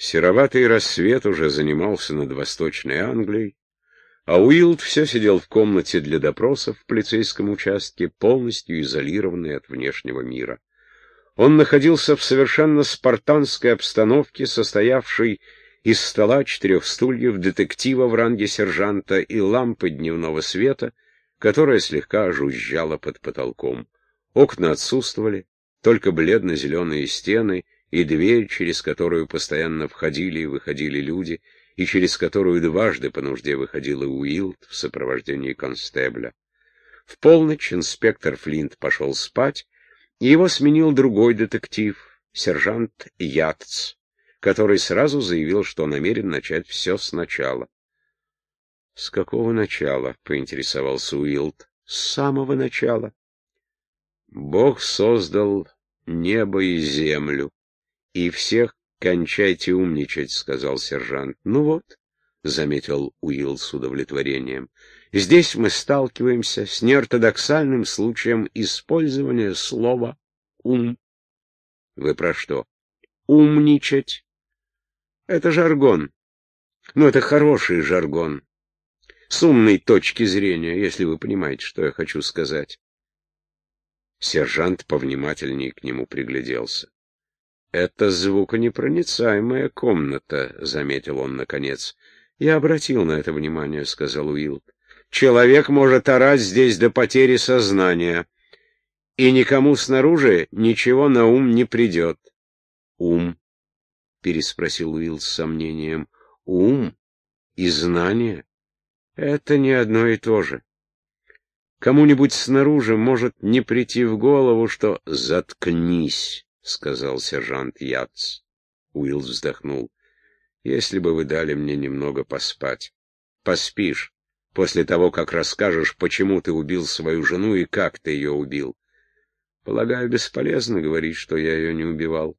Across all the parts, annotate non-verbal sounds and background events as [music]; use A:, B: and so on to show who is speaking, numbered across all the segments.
A: Сероватый рассвет уже занимался над Восточной Англией, а Уилд все сидел в комнате для допросов в полицейском участке, полностью изолированный от внешнего мира. Он находился в совершенно спартанской обстановке, состоявшей из стола, четырех стульев, детектива в ранге сержанта и лампы дневного света, которая слегка жужжала под потолком. Окна отсутствовали, только бледно-зеленые стены и дверь, через которую постоянно входили и выходили люди, и через которую дважды по нужде выходил и Уилд в сопровождении констебля. В полночь инспектор Флинт пошел спать, и его сменил другой детектив, сержант Ятц который сразу заявил, что намерен начать все сначала. — С какого начала? — поинтересовался Уилд. — С самого начала. Бог создал небо и землю, и всех кончайте умничать, — сказал сержант. — Ну вот, — заметил Уилл с удовлетворением, — здесь мы сталкиваемся с неортодоксальным случаем использования слова «ум». — Вы про что? — Умничать. Это жаргон. Но это хороший жаргон. С умной точки зрения, если вы понимаете, что я хочу сказать. Сержант повнимательнее к нему пригляделся. «Это звуконепроницаемая комната», — заметил он наконец. «Я обратил на это внимание», — сказал Уилл. «Человек может орать здесь до потери сознания, и никому снаружи ничего на ум не придет». «Ум», — переспросил Уилл с сомнением. «Ум и знание — это не одно и то же. Кому-нибудь снаружи может не прийти в голову, что «заткнись», — сказал сержант Яц. Уилл вздохнул. «Если бы вы дали мне немного поспать. Поспишь после того, как расскажешь, почему ты убил свою жену и как ты ее убил. Полагаю, бесполезно говорить, что я ее не убивал.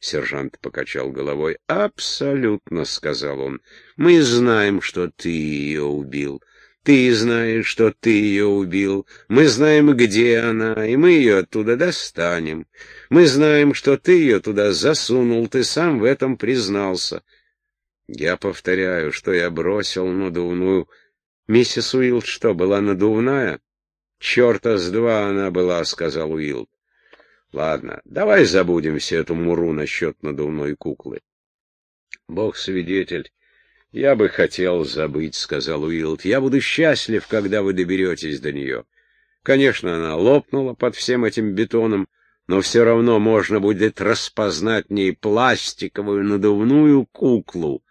A: Сержант покачал головой. «Абсолютно», — сказал он. «Мы знаем, что ты ее убил. Ты знаешь, что ты ее убил. Мы знаем, где она, и мы ее оттуда достанем. Мы знаем, что ты ее туда засунул, ты сам в этом признался. Я повторяю, что я бросил надувную. Миссис Уилд что, была надувная? Черта с два она была, — сказал Уилд. Ладно, давай забудем всю эту муру насчет надувной куклы. Бог свидетель, я бы хотел забыть, — сказал Уилд. Я буду счастлив, когда вы доберетесь до нее. Конечно, она лопнула под всем этим бетоном, но все равно можно будет распознать в ней пластиковую надувную куклу.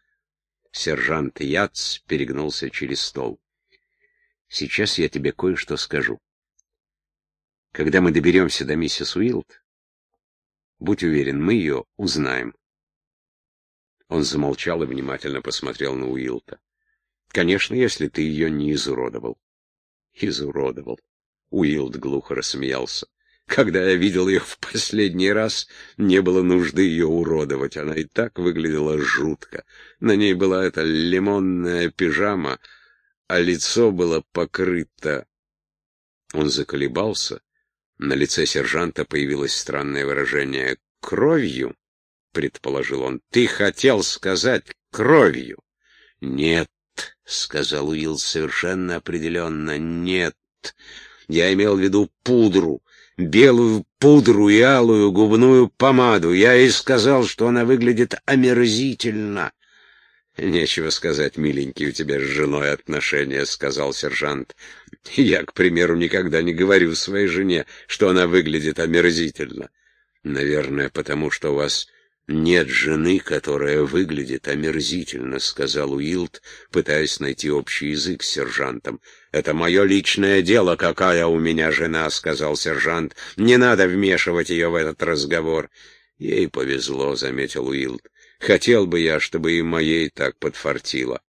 A: Сержант Яц перегнулся через стол. — Сейчас я тебе кое-что скажу. Когда мы доберемся до миссис Уилд, будь уверен, мы ее узнаем. Он замолчал и внимательно посмотрел на Уилта. Конечно, если ты ее не изуродовал. Изуродовал. Уилд глухо рассмеялся. Когда я видел ее в последний раз, не было нужды ее уродовать. Она и так выглядела жутко. На ней была эта лимонная пижама, а лицо было покрыто... Он заколебался, на лице сержанта появилось странное выражение. «Кровью?» — предположил он. «Ты хотел сказать кровью?» «Нет», — сказал Уилл совершенно определенно. «Нет. Я имел в виду пудру, белую пудру и алую губную помаду. Я и сказал, что она выглядит омерзительно. «Нечего сказать, миленький, у тебя с женой отношения», — сказал сержант. «Я, к примеру, никогда не говорю своей жене, что она выглядит омерзительно. Наверное, потому что у вас нет жены, которая выглядит омерзительно», — сказал Уилд, пытаясь найти общий язык с сержантом. «Это мое личное дело, какая у меня жена», — сказал сержант. «Не надо вмешивать ее в этот разговор». «Ей повезло», — заметил Уилд. Хотел бы я, чтобы и моей так подфартило.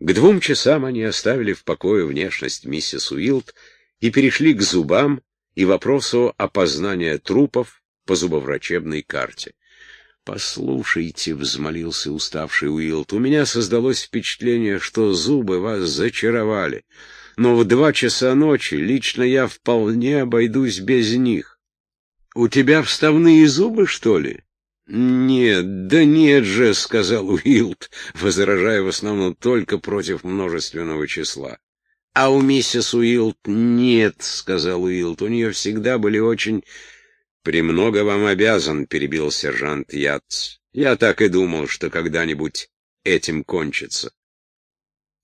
A: К двум часам они оставили в покое внешность миссис Уилд и перешли к зубам и вопросу опознания трупов по зубоврачебной карте. «Послушайте», — взмолился уставший Уилд, — «у меня создалось впечатление, что зубы вас зачаровали, но в два часа ночи лично я вполне обойдусь без них». «У тебя вставные зубы, что ли?» «Нет, да нет же», — сказал Уилд, возражая в основном только против множественного числа. «А у миссис Уилд нет», — сказал Уилд, — «у нее всегда были очень...» «Премного вам обязан», — перебил сержант Яц. «Я так и думал, что когда-нибудь этим кончится».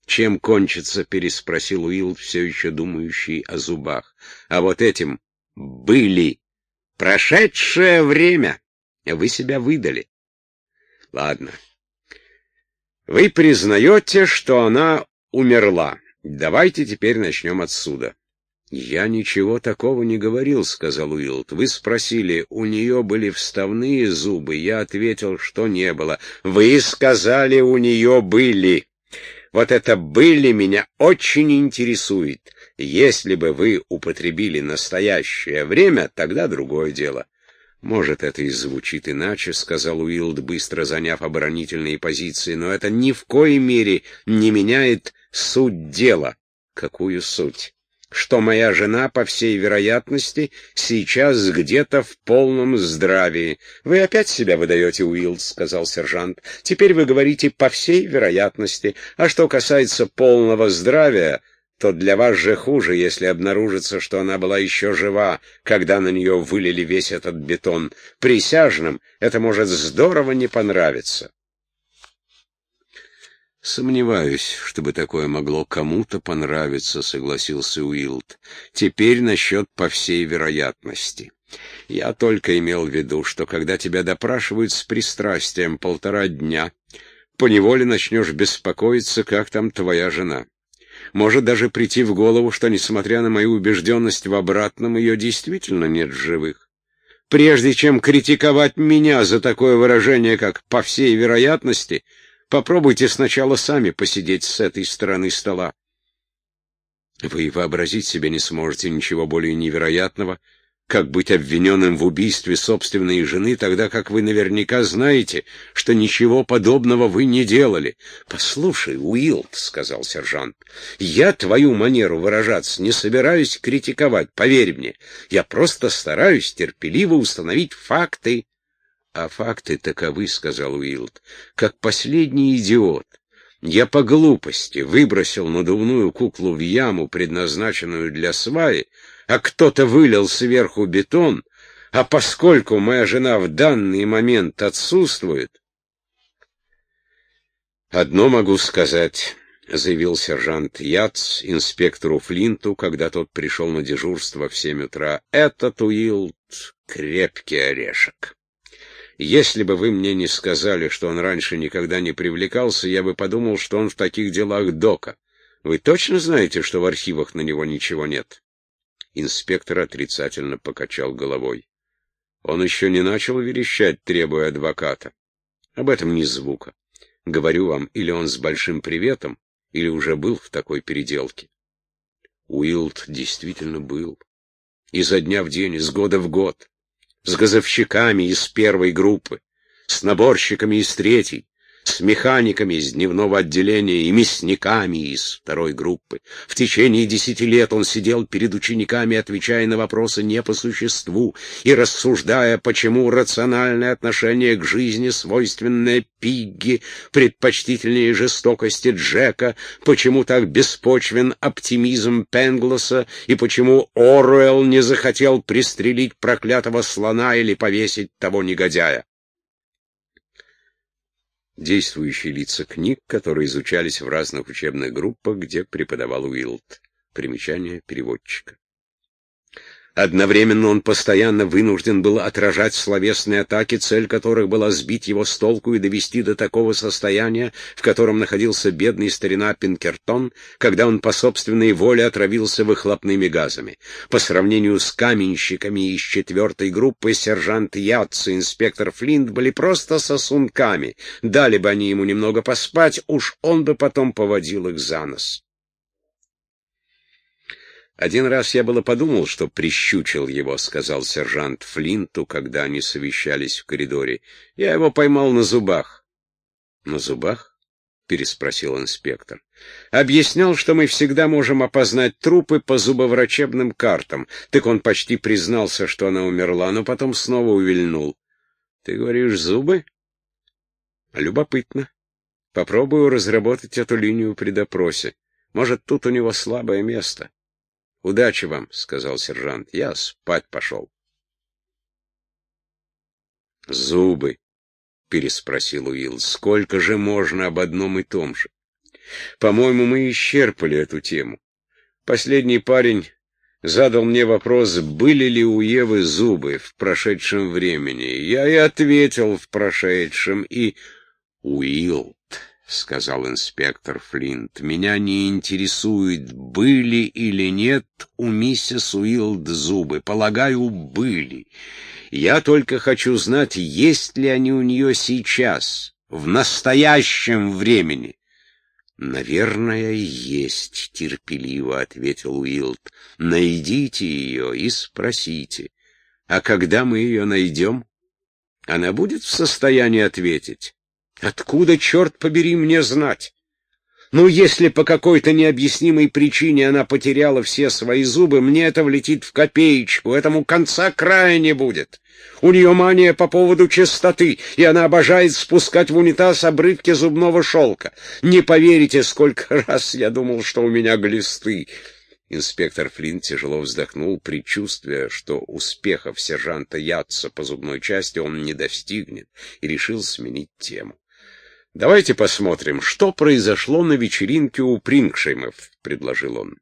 A: «Чем кончится?» — переспросил Уилд, все еще думающий о зубах. «А вот этим были. Прошедшее время». Вы себя выдали. Ладно. Вы признаете, что она умерла. Давайте теперь начнем отсюда. «Я ничего такого не говорил», — сказал Уилд. «Вы спросили, у нее были вставные зубы. Я ответил, что не было. Вы сказали, у нее были. Вот это «были» меня очень интересует. Если бы вы употребили настоящее время, тогда другое дело. «Может, это и звучит иначе», — сказал Уилд, быстро заняв оборонительные позиции, «но это ни в коей мере не меняет суть дела». «Какую суть?» «Что моя жена, по всей вероятности, сейчас где-то в полном здравии». «Вы опять себя выдаете, Уилд», — сказал сержант. «Теперь вы говорите «по всей вероятности». А что касается полного здравия, то для вас же хуже, если обнаружится, что она была еще жива, когда на нее вылили весь этот бетон. Присяжным это может здорово не понравиться. «Сомневаюсь, чтобы такое могло кому-то понравиться», — согласился Уилд. «Теперь насчет по всей вероятности. Я только имел в виду, что когда тебя допрашивают с пристрастием полтора дня, поневоле начнешь беспокоиться, как там твоя жена. Может даже прийти в голову, что, несмотря на мою убежденность в обратном, ее действительно нет в живых. Прежде чем критиковать меня за такое выражение, как «по всей вероятности», попробуйте сначала сами посидеть с этой стороны стола. Вы вообразить себе не сможете ничего более невероятного, как быть обвиненным в убийстве собственной жены, тогда как вы наверняка знаете, что ничего подобного вы не делали. — Послушай, Уилд, — сказал сержант, — я твою манеру выражаться не собираюсь критиковать, поверь мне. Я просто стараюсь терпеливо установить факты. — А факты таковы, — сказал Уилд, — как последний идиот. Я по глупости выбросил надувную куклу в яму, предназначенную для сваи, а кто-то вылил сверху бетон, а поскольку моя жена в данный момент отсутствует... «Одно могу сказать», — заявил сержант Яц инспектору Флинту, когда тот пришел на дежурство в семь утра. «Этот Уилд — крепкий орешек. Если бы вы мне не сказали, что он раньше никогда не привлекался, я бы подумал, что он в таких делах дока. Вы точно знаете, что в архивах на него ничего нет?» Инспектор отрицательно покачал головой. Он еще не начал верещать, требуя адвоката. Об этом ни звука. Говорю вам, или он с большим приветом, или уже был в такой переделке. Уилд действительно был. Изо дня в день, из года в год. С газовщиками из первой группы, с наборщиками из третьей, с механиками из дневного отделения и мясниками из второй группы. В течение десяти лет он сидел перед учениками, отвечая на вопросы не по существу и рассуждая, почему рациональное отношение к жизни, свойственное Пигги, предпочтительнее жестокости Джека, почему так беспочвен оптимизм Пенглоса и почему Оруэлл не захотел пристрелить проклятого слона или повесить того негодяя действующие лица книг, которые изучались в разных учебных группах, где преподавал Уилд. Примечание переводчика. Одновременно он постоянно вынужден был отражать словесные атаки, цель которых была сбить его с толку и довести до такого состояния, в котором находился бедный старина Пинкертон, когда он по собственной воле отравился выхлопными газами. По сравнению с каменщиками из четвертой группы сержант Ятц и инспектор Флинт были просто сосунками. Дали бы они ему немного поспать, уж он бы потом поводил их за нос. «Один раз я было подумал, что прищучил его», — сказал сержант Флинту, когда они совещались в коридоре. «Я его поймал на зубах». «На зубах?» — переспросил инспектор. «Объяснял, что мы всегда можем опознать трупы по зубоврачебным картам. Так он почти признался, что она умерла, но потом снова увильнул. Ты говоришь, зубы? Любопытно. Попробую разработать эту линию при допросе. Может, тут у него слабое место. Удачи вам, — сказал сержант. Я спать пошел. Зубы, — переспросил Уилл. Сколько же можно об одном и том же? По-моему, мы исчерпали эту тему. Последний парень задал мне вопрос, были ли у Евы зубы в прошедшем времени. Я и ответил в прошедшем, и... Уилд, — сказал инспектор Флинт, — меня не интересует, были или нет у миссис Уилд зубы. Полагаю, были. Я только хочу знать, есть ли они у нее сейчас, в настоящем времени. «Наверное, есть», — терпеливо ответил Уилд. «Найдите ее и спросите. А когда мы ее найдем, она будет в состоянии ответить? Откуда, черт побери, мне знать?» Ну, если по какой-то необъяснимой причине она потеряла все свои зубы, мне это влетит в копеечку, этому конца края не будет. У нее мания по поводу чистоты, и она обожает спускать в унитаз обрывки зубного шелка. Не поверите, сколько [laughs] раз я думал, что у меня глисты. Инспектор Флинт тяжело вздохнул, предчувствуя, что успехов сержанта Ятца по зубной части он не достигнет, и решил сменить тему. «Давайте посмотрим, что произошло на вечеринке у Прингшеймов», — предложил он.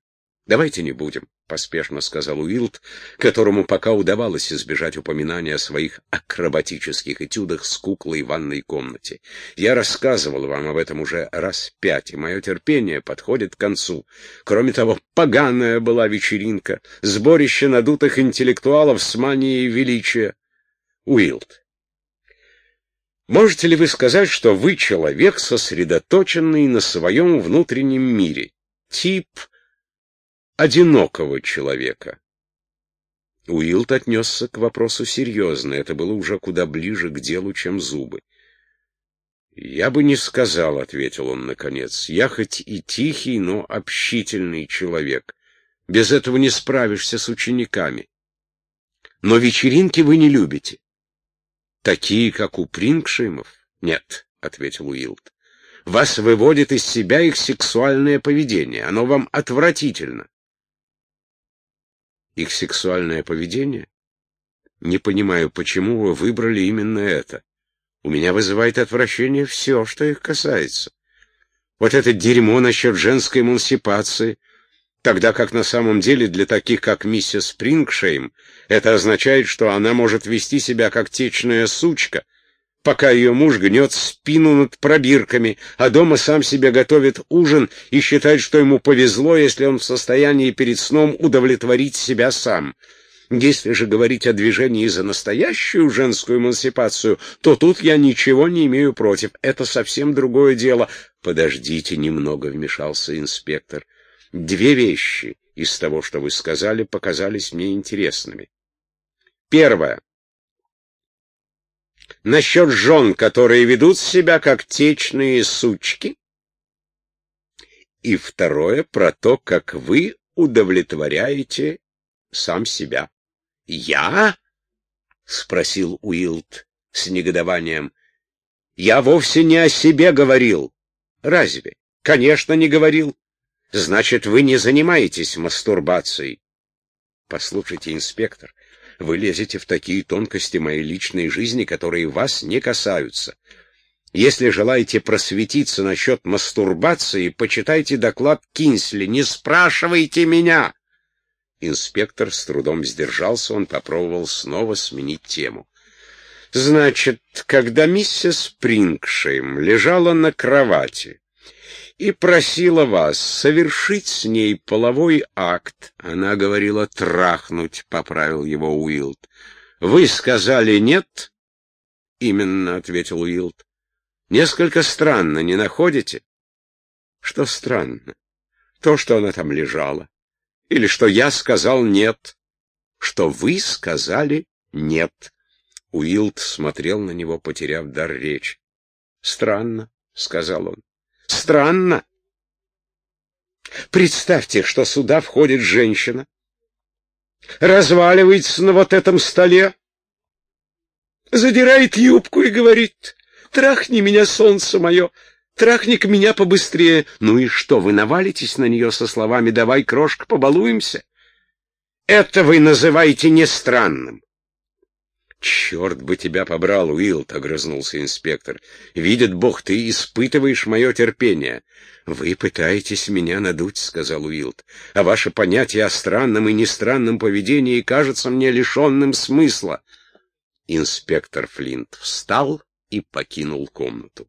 A: «Давайте не будем», — поспешно сказал Уилд, которому пока удавалось избежать упоминания о своих акробатических этюдах с куклой в ванной комнате. «Я рассказывал вам об этом уже раз пять, и мое терпение подходит к концу. Кроме того, поганая была вечеринка, сборище надутых интеллектуалов с манией величия. Уилд, Можете ли вы сказать, что вы человек, сосредоточенный на своем внутреннем мире? Тип одинокого человека? Уилд отнесся к вопросу серьезно. Это было уже куда ближе к делу, чем зубы. «Я бы не сказал», — ответил он наконец. «Я хоть и тихий, но общительный человек. Без этого не справишься с учениками. Но вечеринки вы не любите. Такие, как у Прингшимов? Нет, — ответил Уилд. Вас выводит из себя их сексуальное поведение. Оно вам отвратительно. Их сексуальное поведение? Не понимаю, почему вы выбрали именно это. У меня вызывает отвращение все, что их касается. Вот это дерьмо насчет женской эмансипации — тогда как на самом деле для таких, как миссис Спрингшейм, это означает, что она может вести себя как течная сучка, пока ее муж гнет спину над пробирками, а дома сам себе готовит ужин и считает, что ему повезло, если он в состоянии перед сном удовлетворить себя сам. Если же говорить о движении за настоящую женскую эмансипацию, то тут я ничего не имею против. Это совсем другое дело. Подождите немного, вмешался инспектор. Две вещи из того, что вы сказали, показались мне интересными. Первое. Насчет жен, которые ведут себя как течные сучки. И второе, про то, как вы удовлетворяете сам себя. «Я?» — спросил Уилд с негодованием. «Я вовсе не о себе говорил». «Разве?» «Конечно, не говорил. Значит, вы не занимаетесь мастурбацией. Послушайте, инспектор, вы лезете в такие тонкости моей личной жизни, которые вас не касаются. Если желаете просветиться насчет мастурбации, почитайте доклад Кинсли, не спрашивайте меня. Инспектор с трудом сдержался, он попробовал снова сменить тему. Значит, когда миссис Прингшейм лежала на кровати, и просила вас совершить с ней половой акт. Она говорила трахнуть, — поправил его Уилд. Вы сказали нет? Именно, — ответил Уилд. Несколько странно, не находите? Что странно? То, что она там лежала. Или что я сказал нет. Что вы сказали нет. Уилд смотрел на него, потеряв дар речи. Странно, — сказал он. Странно. Представьте, что сюда входит женщина, разваливается на вот этом столе, задирает юбку и говорит, «Трахни меня, солнце мое, трахни-ка меня побыстрее». Ну и что, вы навалитесь на нее со словами «давай, крошка, побалуемся»? Это вы называете не странным. «Черт бы тебя побрал, Уилт!» — огрызнулся инспектор. «Видит Бог, ты испытываешь мое терпение». «Вы пытаетесь меня надуть», — сказал Уилт. «А ваше понятие о странном и нестранном поведении кажется мне лишенным смысла». Инспектор Флинт встал и покинул комнату.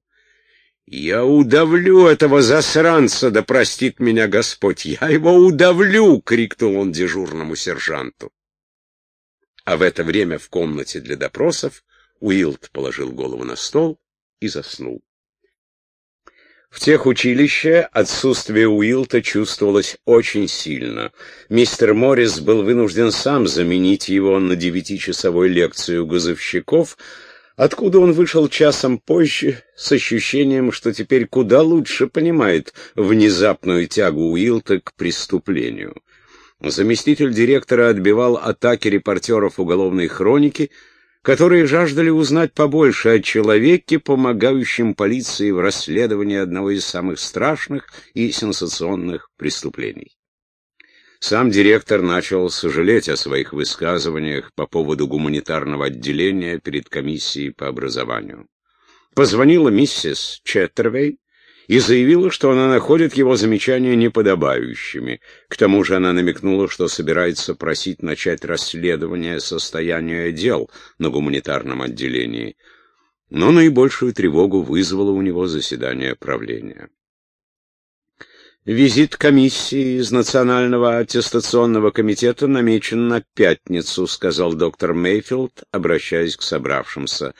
A: «Я удавлю этого засранца, да простит меня Господь! Я его удавлю!» — крикнул он дежурному сержанту. А в это время в комнате для допросов Уилд положил голову на стол и заснул. В тех училище отсутствие Уилта чувствовалось очень сильно. Мистер Моррис был вынужден сам заменить его на девятичасовой лекцию газовщиков, откуда он вышел часом позже с ощущением, что теперь куда лучше понимает внезапную тягу Уилта к преступлению. Заместитель директора отбивал атаки репортеров уголовной хроники, которые жаждали узнать побольше о человеке, помогающем полиции в расследовании одного из самых страшных и сенсационных преступлений. Сам директор начал сожалеть о своих высказываниях по поводу гуманитарного отделения перед комиссией по образованию. Позвонила миссис Четтервей и заявила, что она находит его замечания неподобающими. К тому же она намекнула, что собирается просить начать расследование состояния дел на гуманитарном отделении. Но наибольшую тревогу вызвало у него заседание правления. Визит комиссии из Национального аттестационного комитета намечен на пятницу, сказал доктор Мейфилд, обращаясь к собравшимся.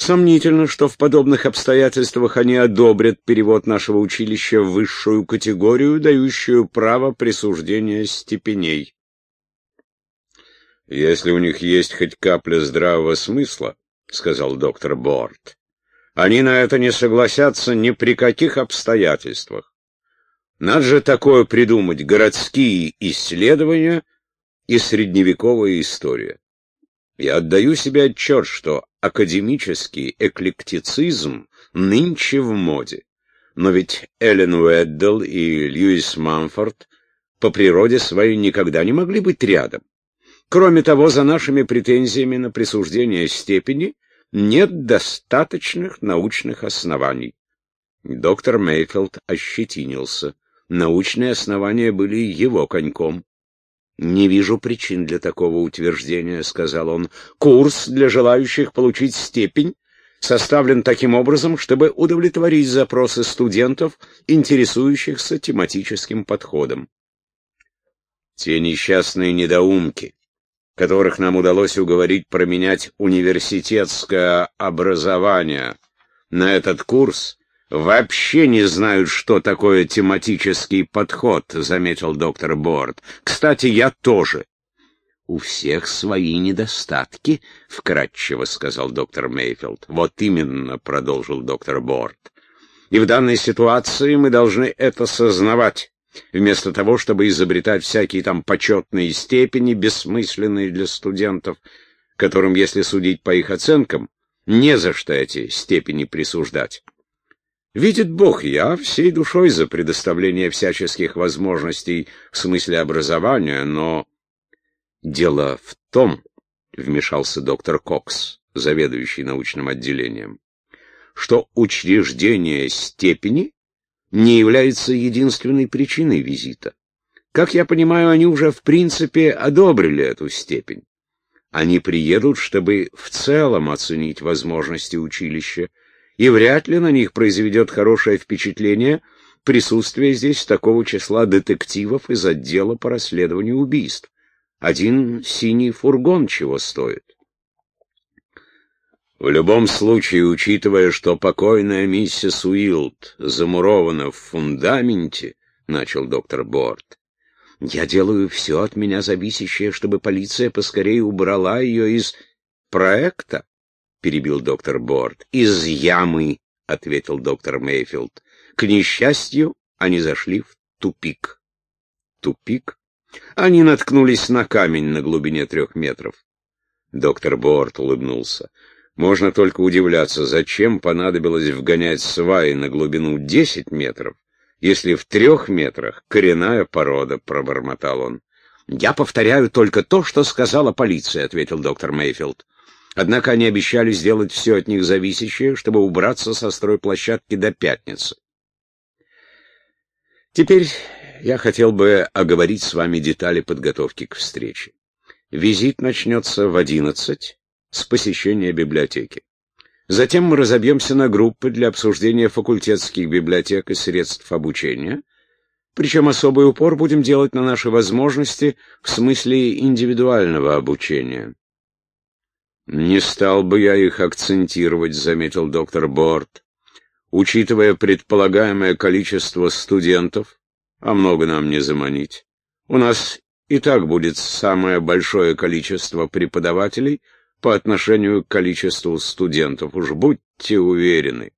A: Сомнительно, что в подобных обстоятельствах они одобрят перевод нашего училища в высшую категорию, дающую право присуждения степеней. «Если у них есть хоть капля здравого смысла, — сказал доктор Борт, — они на это не согласятся ни при каких обстоятельствах. Надо же такое придумать — городские исследования и средневековая история. Я отдаю себе отчет, что академический эклектицизм нынче в моде. Но ведь Эллен Уэддл и Льюис Мамфорд по природе своей никогда не могли быть рядом. Кроме того, за нашими претензиями на присуждение степени нет достаточных научных оснований. Доктор Мейфилд ощетинился. Научные основания были его коньком. «Не вижу причин для такого утверждения», — сказал он. «Курс для желающих получить степень составлен таким образом, чтобы удовлетворить запросы студентов, интересующихся тематическим подходом. Те несчастные недоумки, которых нам удалось уговорить променять университетское образование на этот курс, вообще не знают, что такое тематический подход», — заметил доктор Борд. «Кстати, я тоже». «У всех свои недостатки», — вкратчиво сказал доктор Мейфилд. «Вот именно», — продолжил доктор Борд. «И в данной ситуации мы должны это сознавать, вместо того, чтобы изобретать всякие там почетные степени, бессмысленные для студентов, которым, если судить по их оценкам, не за что эти степени присуждать». Видит Бог, я всей душой за предоставление всяческих возможностей в смысле образования, но... Дело в том, — вмешался доктор Кокс, заведующий научным отделением, что учреждение степени не является единственной причиной визита. Как я понимаю, они уже в принципе одобрили эту степень. Они приедут, чтобы в целом оценить возможности училища, и вряд ли на них произведет хорошее впечатление присутствие здесь такого числа детективов из отдела по расследованию убийств. Один синий фургон чего стоит. В любом случае, учитывая, что покойная миссис Уилд замурована в фундаменте, — начал доктор Борт, — я делаю все от меня зависящее, чтобы полиция поскорее убрала ее из проекта. — перебил доктор Борт. «Из ямы», — ответил доктор Мейфилд. «К несчастью, они зашли в тупик». «Тупик?» Они наткнулись на камень на глубине трех метров. Доктор Борт улыбнулся. Можно только удивляться, зачем понадобилось вгонять сваи на глубину 10 метров, если в трех метрах коренная порода, — пробормотал он. «Я повторяю только то, что сказала полиция», — ответил доктор Мейфилд. «Однако они обещали сделать все от них зависящее, чтобы убраться со стройплощадки до пятницы. Теперь я хотел бы оговорить с вами детали подготовки к встрече. Визит начнется в одиннадцать с посещения библиотеки. Затем мы разобьемся на группы для обсуждения факультетских библиотек и средств обучения, причем особый упор будем делать на наши возможности в смысле индивидуального обучения. «Не стал бы я их акцентировать», — заметил доктор Борт. «Учитывая предполагаемое количество студентов, а много нам не заманить, у нас и так будет самое большое количество преподавателей по отношению к количеству студентов, уж будьте уверены».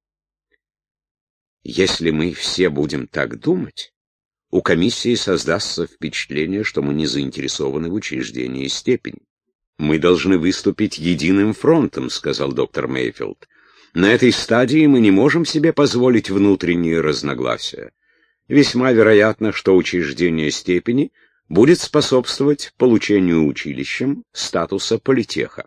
A: «Если мы все будем так думать...» у комиссии создастся впечатление, что мы не заинтересованы в учреждении степени. «Мы должны выступить единым фронтом», — сказал доктор Мейфилд. «На этой стадии мы не можем себе позволить внутренние разногласия. Весьма вероятно, что учреждение степени будет способствовать получению училищем статуса политеха.